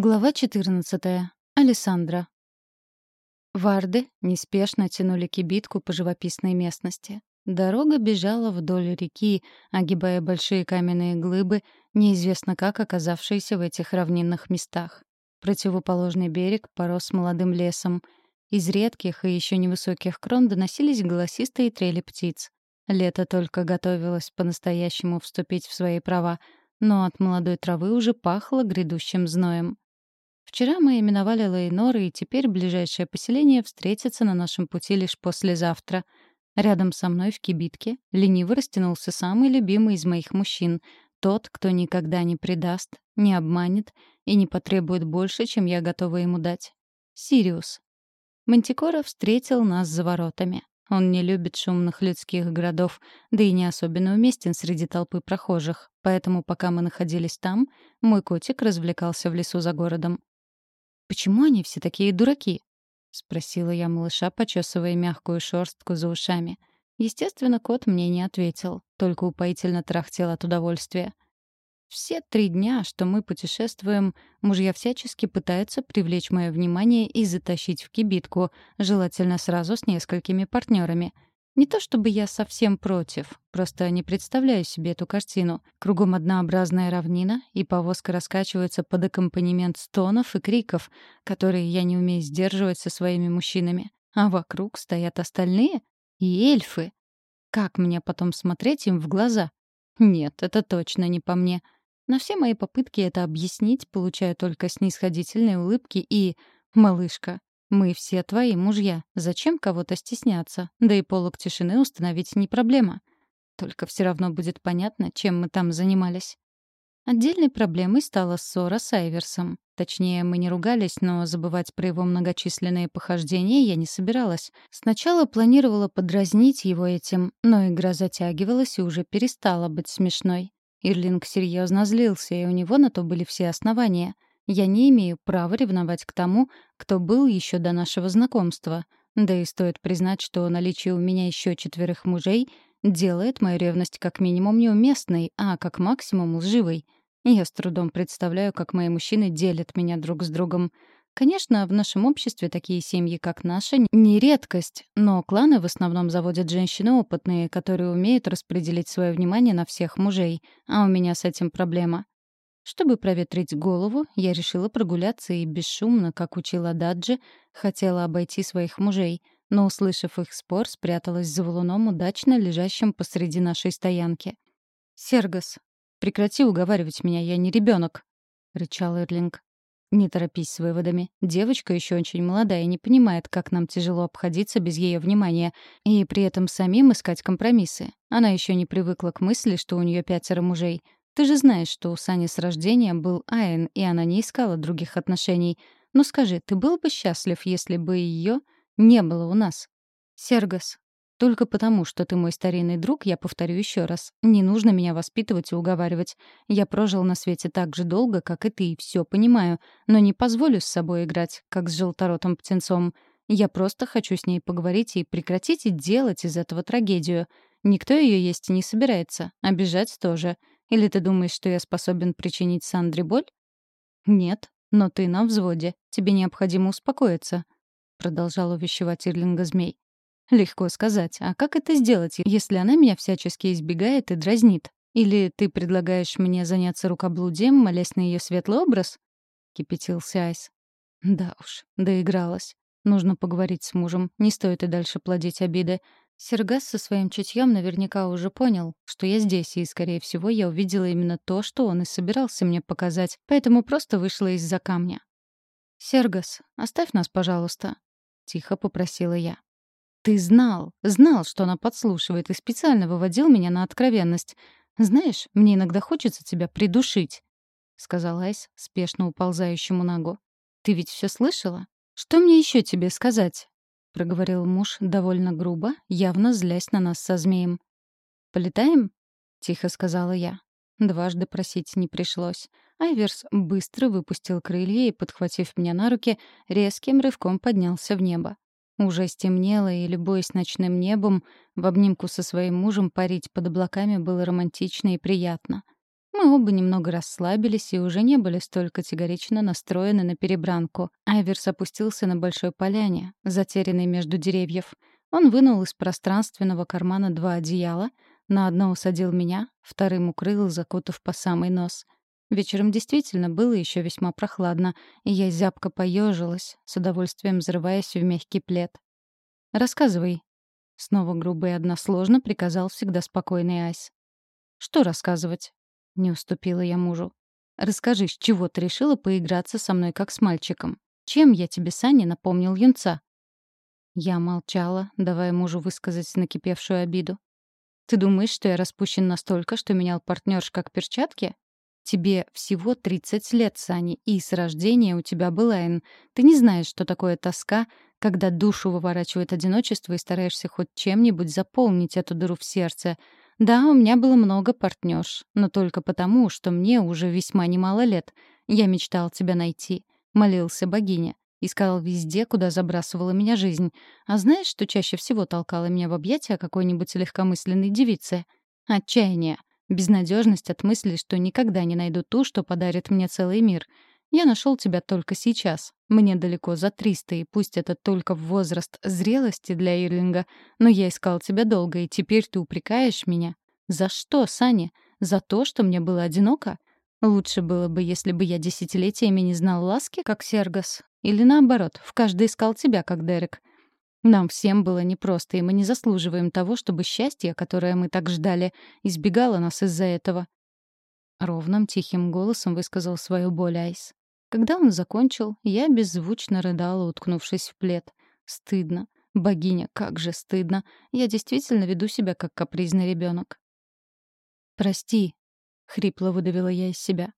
Глава 14. Алессандра. Варды неспешно тянули кибитку по живописной местности. Дорога бежала вдоль реки, огибая большие каменные глыбы, неизвестно как оказавшиеся в этих равнинных местах. Противоположный берег порос молодым лесом. Из редких и еще невысоких крон доносились голосистые трели птиц. Лето только готовилось по-настоящему вступить в свои права — но от молодой травы уже пахло грядущим зноем. Вчера мы именовали Лейнор, и теперь ближайшее поселение встретится на нашем пути лишь послезавтра. Рядом со мной в кибитке лениво растянулся самый любимый из моих мужчин, тот, кто никогда не предаст, не обманет и не потребует больше, чем я готова ему дать. Сириус. Мантикора встретил нас за воротами. Он не любит шумных людских городов, да и не особенно уместен среди толпы прохожих. Поэтому, пока мы находились там, мой котик развлекался в лесу за городом. «Почему они все такие дураки?» — спросила я малыша, почесывая мягкую шерстку за ушами. Естественно, кот мне не ответил, только упоительно трахтел от удовольствия. Все три дня, что мы путешествуем, мужья всячески пытаются привлечь мое внимание и затащить в кибитку, желательно сразу с несколькими партнерами. Не то чтобы я совсем против, просто не представляю себе эту картину. Кругом однообразная равнина, и повозка раскачивается под аккомпанемент стонов и криков, которые я не умею сдерживать со своими мужчинами. А вокруг стоят остальные и эльфы. Как мне потом смотреть им в глаза? Нет, это точно не по мне. — на все мои попытки это объяснить получаю только снисходительные улыбки и «Малышка, мы все твои мужья. Зачем кого-то стесняться? Да и полог тишины установить не проблема. Только все равно будет понятно, чем мы там занимались». Отдельной проблемой стала ссора с Айверсом. Точнее, мы не ругались, но забывать про его многочисленные похождения я не собиралась. Сначала планировала подразнить его этим, но игра затягивалась и уже перестала быть смешной. Ирлинг серьезно злился, и у него на то были все основания. Я не имею права ревновать к тому, кто был еще до нашего знакомства. Да и стоит признать, что наличие у меня еще четверых мужей делает мою ревность как минимум неуместной, а как максимум лживой. Я с трудом представляю, как мои мужчины делят меня друг с другом. Конечно, в нашем обществе такие семьи, как наша, не редкость, но кланы в основном заводят женщины опытные, которые умеют распределить свое внимание на всех мужей, а у меня с этим проблема. Чтобы проветрить голову, я решила прогуляться и бесшумно, как учила Даджи, хотела обойти своих мужей, но, услышав их спор, спряталась за валуном, удачно лежащим посреди нашей стоянки. «Сергас, прекрати уговаривать меня, я не ребенок, рычал Эрлинг. «Не торопись с выводами. Девочка еще очень молодая и не понимает, как нам тяжело обходиться без ее внимания, и при этом самим искать компромиссы. Она еще не привыкла к мысли, что у нее пятеро мужей. Ты же знаешь, что у Сани с рождения был Айн, и она не искала других отношений. Ну скажи, ты был бы счастлив, если бы ее не было у нас?» «Сергас, только потому, что ты мой старинный друг, я повторю еще раз. Не нужно меня воспитывать и уговаривать. Я прожил на свете так же долго, как и ты, и все понимаю, но не позволю с собой играть, как с желторотым птенцом. Я просто хочу с ней поговорить и прекратить делать из этого трагедию. Никто ее есть не собирается, обижать тоже. Или ты думаешь, что я способен причинить Сандре боль? Нет, но ты на взводе. Тебе необходимо успокоиться, продолжал увещевать Ирлинга змей. Легко сказать. А как это сделать, если она меня всячески избегает и дразнит? Или ты предлагаешь мне заняться рукоблудием, молясь на ее светлый образ? Кипятился Айс. Да уж, доигралась. Нужно поговорить с мужем. Не стоит и дальше плодить обиды. Сергас со своим чутьем наверняка уже понял, что я здесь, и, скорее всего, я увидела именно то, что он и собирался мне показать, поэтому просто вышла из-за камня. «Сергас, оставь нас, пожалуйста», — тихо попросила я. Ты знал, знал, что она подслушивает и специально выводил меня на откровенность. Знаешь, мне иногда хочется тебя придушить, сказала Айс, спешно уползающему ногу. Ты ведь все слышала? Что мне еще тебе сказать? Проговорил муж довольно грубо, явно злясь на нас со змеем. Полетаем? тихо сказала я. Дважды просить не пришлось. Айверс быстро выпустил крылья и, подхватив меня на руки, резким рывком поднялся в небо. Уже стемнело, и, любуясь ночным небом, в обнимку со своим мужем парить под облаками было романтично и приятно. Мы оба немного расслабились и уже не были столь категорично настроены на перебранку. Айверс опустился на большой поляне, затерянной между деревьев. Он вынул из пространственного кармана два одеяла, на одно усадил меня, вторым укрыл, закутав по самый нос. Вечером действительно было еще весьма прохладно, и я зябко поежилась, с удовольствием взрываясь в мягкий плед. «Рассказывай». Снова грубо и односложно приказал всегда спокойный Айс. «Что рассказывать?» Не уступила я мужу. «Расскажи, с чего ты решила поиграться со мной как с мальчиком? Чем я тебе, Саня, напомнил юнца?» Я молчала, давая мужу высказать накипевшую обиду. «Ты думаешь, что я распущен настолько, что менял партнерш как перчатки? Тебе всего 30 лет, Сани, и с рождения у тебя был Айн. Ты не знаешь, что такое тоска, когда душу выворачивает одиночество и стараешься хоть чем-нибудь заполнить эту дыру в сердце. Да, у меня было много партнерш, но только потому, что мне уже весьма немало лет. Я мечтал тебя найти, молился богине, искал везде, куда забрасывала меня жизнь. А знаешь, что чаще всего толкало меня в объятия какой-нибудь легкомысленной девицы? Отчаяние. Безнадежность от мысли, что никогда не найду ту, что подарит мне целый мир. Я нашел тебя только сейчас. Мне далеко за триста, и пусть это только возраст зрелости для Ирлинга, но я искал тебя долго, и теперь ты упрекаешь меня. За что, Саня? За то, что мне было одиноко? Лучше было бы, если бы я десятилетиями не знал ласки, как Сергас. Или наоборот, в каждый искал тебя, как Дерек. Нам всем было непросто, и мы не заслуживаем того, чтобы счастье, которое мы так ждали, избегало нас из-за этого. Ровным, тихим голосом высказал свою боль Айс. Когда он закончил, я беззвучно рыдала, уткнувшись в плед. Стыдно. Богиня, как же стыдно. Я действительно веду себя как капризный ребенок. «Прости», — хрипло выдавила я из себя.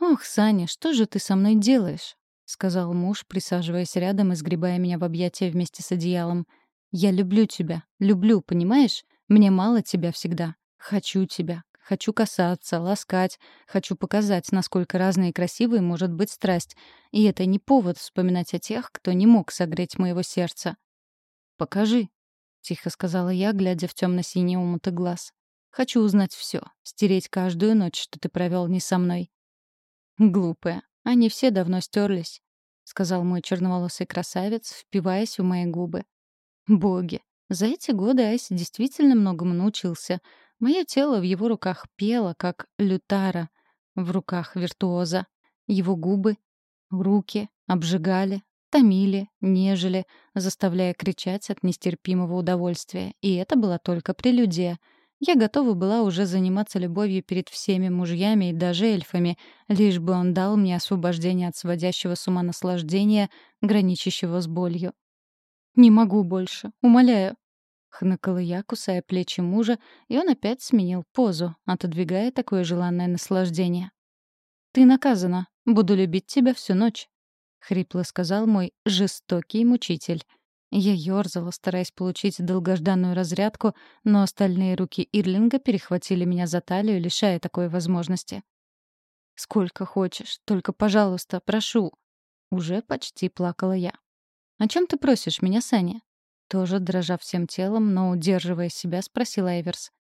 «Ох, Саня, что же ты со мной делаешь? — сказал муж, присаживаясь рядом и сгребая меня в объятия вместе с одеялом. «Я люблю тебя. Люблю, понимаешь? Мне мало тебя всегда. Хочу тебя. Хочу касаться, ласкать. Хочу показать, насколько разной и красивой может быть страсть. И это не повод вспоминать о тех, кто не мог согреть моего сердца». «Покажи», — тихо сказала я, глядя в темно-синие умуты глаз. «Хочу узнать все, стереть каждую ночь, что ты провел не со мной». «Глупая. Они все давно стерлись, сказал мой черноволосый красавец, впиваясь в мои губы. Боги, за эти годы Айс действительно многому научился. Мое тело в его руках пело, как лютара в руках виртуоза. Его губы, руки обжигали, томили, нежели, заставляя кричать от нестерпимого удовольствия. И это была только прелюдия — я готова была уже заниматься любовью перед всеми мужьями и даже эльфами, лишь бы он дал мне освобождение от сводящего с ума наслаждения, граничащего с болью. «Не могу больше, умоляю», — хныкала я, кусая плечи мужа, и он опять сменил позу, отодвигая такое желанное наслаждение. «Ты наказана. Буду любить тебя всю ночь», — хрипло сказал мой жестокий мучитель. Я ёрзала, стараясь получить долгожданную разрядку, но остальные руки Ирлинга перехватили меня за талию, лишая такой возможности. «Сколько хочешь, только, пожалуйста, прошу». Уже почти плакала я. «О чем ты просишь меня, Саня?» Тоже дрожа всем телом, но удерживая себя, спросила Эверс.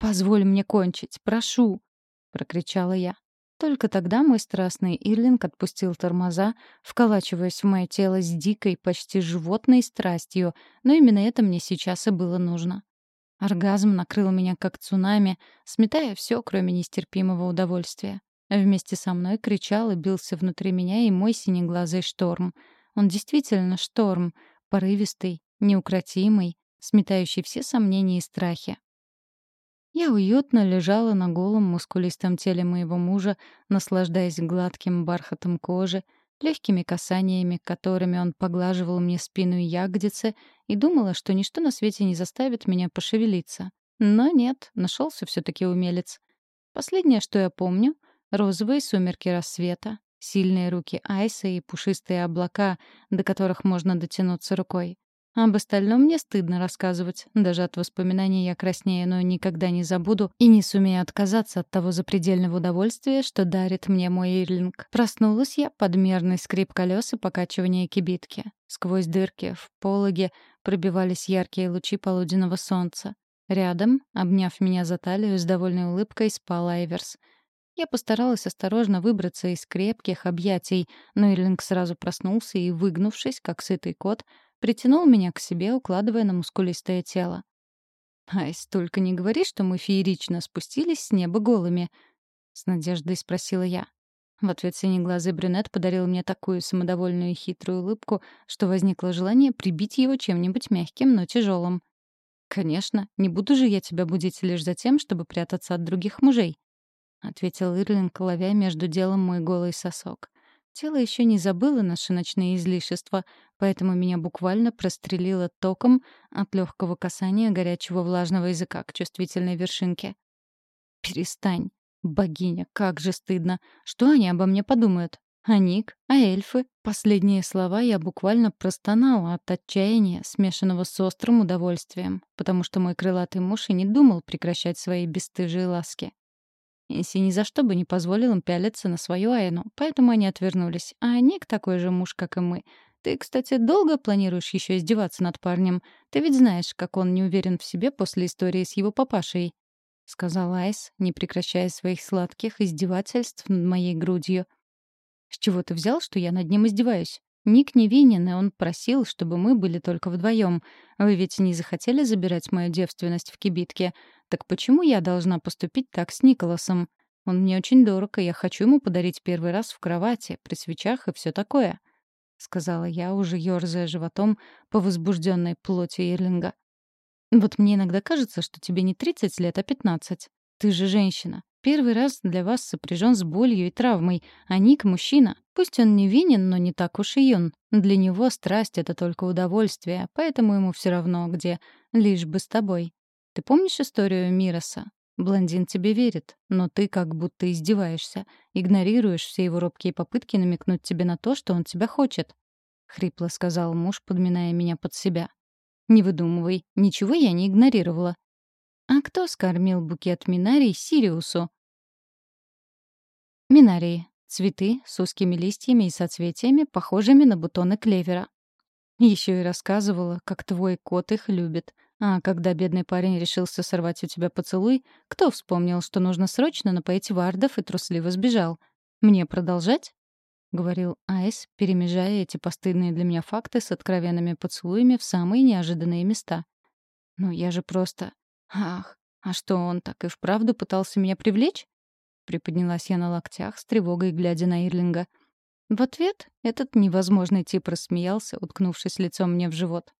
«Позволь мне кончить, прошу!» — прокричала я. Только тогда мой страстный Ирлинг отпустил тормоза, вколачиваясь в мое тело с дикой, почти животной страстью, но именно это мне сейчас и было нужно. Оргазм накрыл меня как цунами, сметая все, кроме нестерпимого удовольствия. Вместе со мной кричал и бился внутри меня и мой синеглазый шторм. Он действительно шторм, порывистый, неукротимый, сметающий все сомнения и страхи. Я уютно лежала на голом мускулистом теле моего мужа, наслаждаясь гладким бархатом кожи, легкими касаниями, которыми он поглаживал мне спину и ягодицы, и думала, что ничто на свете не заставит меня пошевелиться. Но нет, нашелся все-таки умелец. Последнее, что я помню — розовые сумерки рассвета, сильные руки Айса и пушистые облака, до которых можно дотянуться рукой. Об остальном мне стыдно рассказывать. Даже от воспоминаний я краснею, но никогда не забуду и не сумею отказаться от того запредельного удовольствия, что дарит мне мой Ирлинг. Проснулась я под мерный скрип колес и покачивание кибитки. Сквозь дырки в пологе пробивались яркие лучи полуденного солнца. Рядом, обняв меня за талию, с довольной улыбкой спал Айверс. Я постаралась осторожно выбраться из крепких объятий, но Ирлинг сразу проснулся и, выгнувшись, как сытый кот, притянул меня к себе, укладывая на мускулистое тело. «Айс, только не говори, что мы феерично спустились с неба голыми», — с надеждой спросила я. В ответ синеглазый брюнет подарил мне такую самодовольную и хитрую улыбку, что возникло желание прибить его чем-нибудь мягким, но тяжелым. «Конечно, не буду же я тебя будить лишь за тем, чтобы прятаться от других мужей», — ответил Ирлинг, ловя между делом мой голый сосок. Тело еще не забыло наши ночные излишества, поэтому меня буквально прострелило током от легкого касания горячего влажного языка к чувствительной вершинке. «Перестань. Богиня, как же стыдно. Что они обо мне подумают? А Ник? А эльфы? Последние слова я буквально простонала от отчаяния, смешанного с острым удовольствием, потому что мой крылатый муж и не думал прекращать свои бесстыжие ласки. Инси ни за что бы не позволил им пялиться на свою Айну, поэтому они отвернулись. А Ник такой же муж, как и мы. Ты, кстати, долго планируешь еще издеваться над парнем? Ты ведь знаешь, как он не уверен в себе после истории с его папашей. — сказал Айс, не прекращая своих сладких издевательств над моей грудью. «С чего ты взял, что я над ним издеваюсь? Ник невинен, и он просил, чтобы мы были только вдвоем. Вы ведь не захотели забирать мою девственность в кибитке. Так почему я должна поступить так с Николасом? Он мне очень дорог, и я хочу ему подарить первый раз в кровати, при свечах и все такое», — сказала я, уже ёрзая животом по возбужденной плоти Ирлинга. «Вот мне иногда кажется, что тебе не 30 лет, а 15. Ты же женщина. Первый раз для вас сопряжен с болью и травмой, а Ник — мужчина. Пусть он невинен, но не так уж и юн. Для него страсть — это только удовольствие, поэтому ему все равно где, лишь бы с тобой. Ты помнишь историю Мироса? Блондин тебе верит, но ты как будто издеваешься, игнорируешь все его робкие попытки намекнуть тебе на то, что он тебя хочет. — хрипло сказал муж, подминая меня под себя. «Не выдумывай, ничего я не игнорировала. А кто скормил букет минарий Сириусу? Минарии — цветы с узкими листьями и соцветиями, похожими на бутоны клевера. Еще и рассказывала, как твой кот их любит. А когда бедный парень решился сорвать у тебя поцелуй, кто вспомнил, что нужно срочно напоить вардов и трусливо сбежал? Мне продолжать? — говорил Айс, перемежая эти постыдные для меня факты с откровенными поцелуями в самые неожиданные места. «Ну я же просто... «Ах, а что, он так и вправду пытался меня привлечь?» Приподнялась я на локтях, с тревогой глядя на Ирлинга. В ответ этот невозможный тип рассмеялся, уткнувшись лицом мне в живот.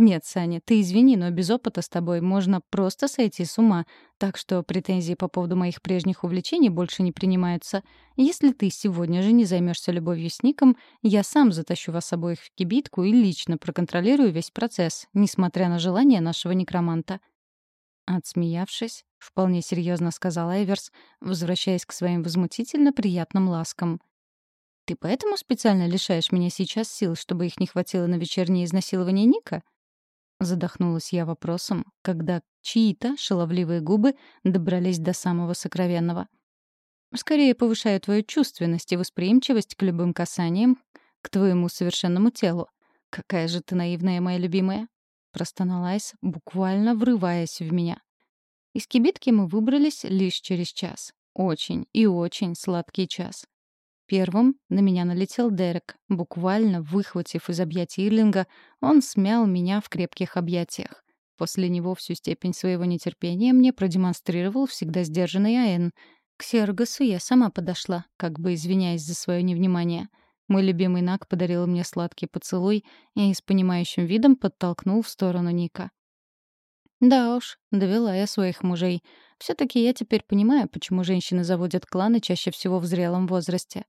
«Нет, Саня, ты извини, но без опыта с тобой можно просто сойти с ума, так что претензии по поводу моих прежних увлечений больше не принимаются. Если ты сегодня же не займешься любовью с Ником, я сам затащу вас обоих в кибитку и лично проконтролирую весь процесс, несмотря на желание нашего некроманта. Отсмеявшись, вполне серьезно сказал Эверс, возвращаясь к своим возмутительно приятным ласкам. «Ты поэтому специально лишаешь меня сейчас сил, чтобы их не хватило на вечернее изнасилование Ника?» Задохнулась я вопросом, когда чьи-то шаловливые губы добрались до самого сокровенного. «Скорее повышаю твою чувственность и восприимчивость к любым касаниям, к твоему совершенному телу. Какая же ты наивная, моя любимая!» — простонал Айс, буквально врываясь в меня. Из кибитки мы выбрались лишь через час. Очень и очень сладкий час. Первым на меня налетел Дерек. Буквально выхватив из объятий Ирлинга, он смял меня в крепких объятиях. После него всю степень своего нетерпения мне продемонстрировал всегда сдержанный Аэн. К Сергасу я сама подошла, как бы извиняясь за свое невнимание — мой любимый Нак подарил мне сладкий поцелуй и с понимающим видом подтолкнул в сторону Ника. Да уж, довела я своих мужей. все таки я теперь понимаю, почему женщины заводят кланы чаще всего в зрелом возрасте.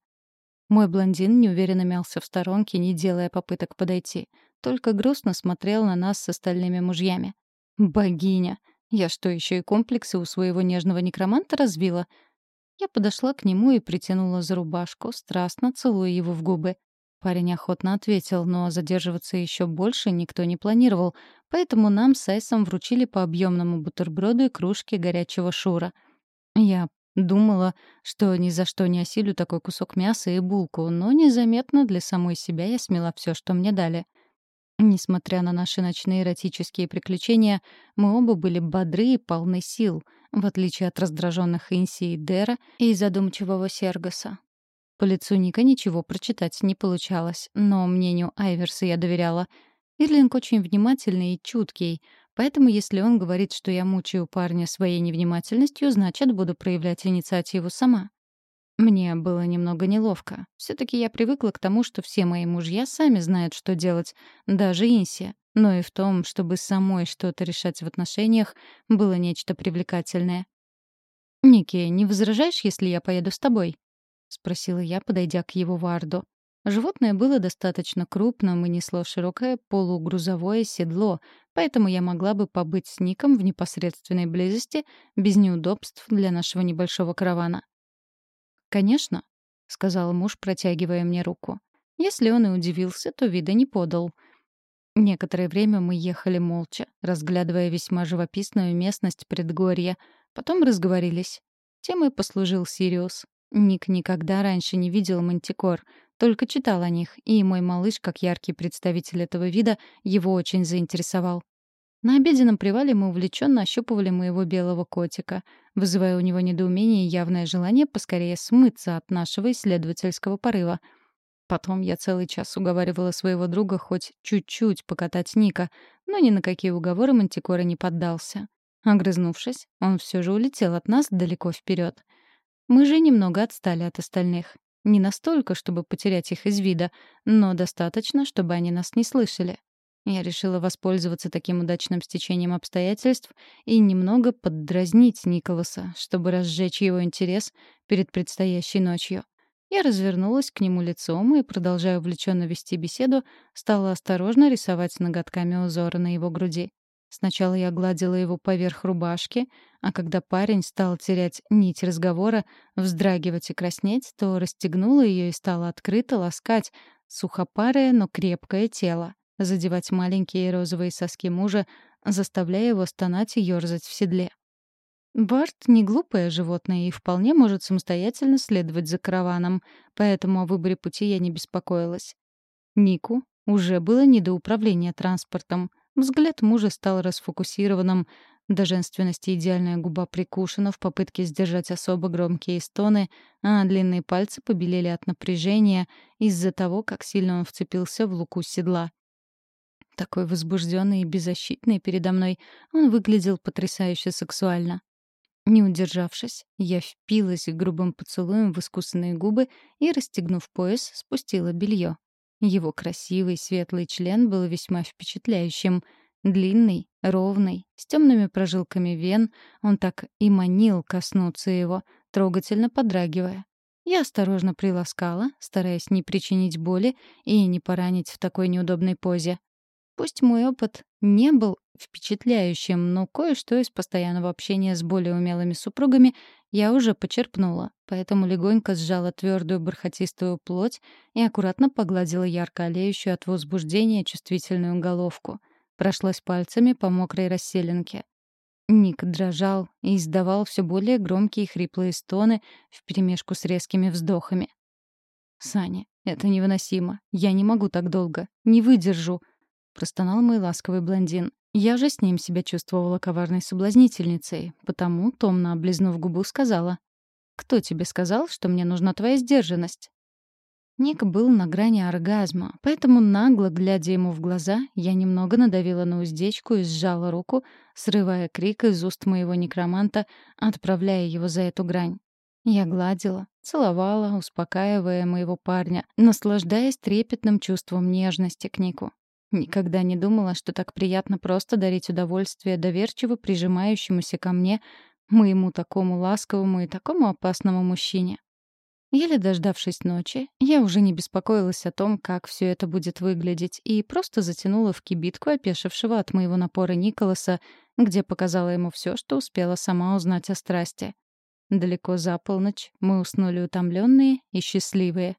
Мой блондин неуверенно мялся в сторонке, не делая попыток подойти. Только грустно смотрел на нас с остальными мужьями. Богиня! Я что, еще и комплексы у своего нежного некроманта развила? Я подошла к нему и притянула за рубашку, страстно целуя его в губы. Парень охотно ответил, но задерживаться еще больше никто не планировал, поэтому нам с Айсом вручили по объемному бутерброду и кружке горячего шура. Я думала, что ни за что не осилю такой кусок мяса и булку, но незаметно для самой себя я смела все, что мне дали. Несмотря на наши ночные эротические приключения, мы оба были бодры и полны сил — в отличие от раздраженных Инси и Дера и задумчивого Сергоса. По лицу Ника ничего прочитать не получалось, но мнению Айверса я доверяла. Ирлинг очень внимательный и чуткий, поэтому если он говорит, что я мучаю парня своей невнимательностью, значит, буду проявлять инициативу сама. Мне было немного неловко. все таки я привыкла к тому, что все мои мужья сами знают, что делать, даже Инси. Но и в том, чтобы самой что-то решать в отношениях, было нечто привлекательное. «Ники, не возражаешь, если я поеду с тобой?» — спросила я, подойдя к его варду. Животное было достаточно крупным и несло широкое полугрузовое седло, поэтому я могла бы побыть с Ником в непосредственной близости без неудобств для нашего небольшого каравана. «Конечно», — сказал муж, протягивая мне руку. Если он и удивился, то вида не подал. Некоторое время мы ехали молча, разглядывая весьма живописную местность предгорья. Потом разговорились. Темой послужил Сириус. Ник никогда раньше не видел мантикор, только читал о них, и мой малыш, как яркий представитель этого вида, его очень заинтересовал. На обеденном привале мы увлеченно ощупывали моего белого котика, вызывая у него недоумение и явное желание поскорее смыться от нашего исследовательского порыва. Потом я целый час уговаривала своего друга хоть чуть-чуть покатать Ника, но ни на какие уговоры Мантикора не поддался. Огрызнувшись, он все же улетел от нас далеко вперед. Мы же немного отстали от остальных. Не настолько, чтобы потерять их из вида, но достаточно, чтобы они нас не слышали. Я решила воспользоваться таким удачным стечением обстоятельств и немного поддразнить Николаса, чтобы разжечь его интерес перед предстоящей ночью. Я развернулась к нему лицом и, продолжая увлеченно вести беседу, стала осторожно рисовать ноготками узоры на его груди. Сначала я гладила его поверх рубашки, а когда парень стал терять нить разговора, вздрагивать и краснеть, то расстегнула ее и стала открыто ласкать сухопарое, но крепкое тело, задевать маленькие розовые соски мужа, заставляя его стонать и ёрзать в седле. Барт — не глупое животное и вполне может самостоятельно следовать за караваном, поэтому о выборе пути я не беспокоилась. Нику уже было не до управления транспортом — Взгляд мужа стал расфокусированным. До женственности идеальная губа прикушена в попытке сдержать особо громкие стоны, а длинные пальцы побелели от напряжения из-за того, как сильно он вцепился в луку седла. Такой возбужденный и беззащитный передо мной, он выглядел потрясающе сексуально. Не удержавшись, я впилась грубым поцелуем в искусанные губы и, расстегнув пояс, спустила белье. Его красивый светлый член был весьма впечатляющим. Длинный, ровный, с темными прожилками вен, он так и манил коснуться его, трогательно подрагивая. Я осторожно приласкала, стараясь не причинить боли и не поранить в такой неудобной позе. Пусть мой опыт не был впечатляющим, но кое-что из постоянного общения с более умелыми супругами я уже почерпнула, поэтому легонько сжала твердую бархатистую плоть и аккуратно погладила ярко олеющую от возбуждения чувствительную головку. Прошлась пальцами по мокрой расселенке. Ник дрожал и издавал все более громкие хриплые стоны вперемешку с резкими вздохами. «Саня, это невыносимо. Я не могу так долго. Не выдержу», — простонал мой ласковый блондин. Я же с ним себя чувствовала коварной соблазнительницей, потому, томно облизнув губу, сказала. «Кто тебе сказал, что мне нужна твоя сдержанность?» Ник был на грани оргазма, поэтому, нагло глядя ему в глаза, я немного надавила на уздечку и сжала руку, срывая крик из уст моего некроманта, отправляя его за эту грань. Я гладила, целовала, успокаивая моего парня, наслаждаясь трепетным чувством нежности к Нику. Никогда не думала, что так приятно просто дарить удовольствие доверчиво прижимающемуся ко мне, моему такому ласковому и такому опасному мужчине. Еле дождавшись ночи, я уже не беспокоилась о том, как все это будет выглядеть, и просто затянула в кибитку опешившего от моего напора Николаса, где показала ему все, что успела сама узнать о страсти. Далеко за полночь мы уснули утомленные и счастливые.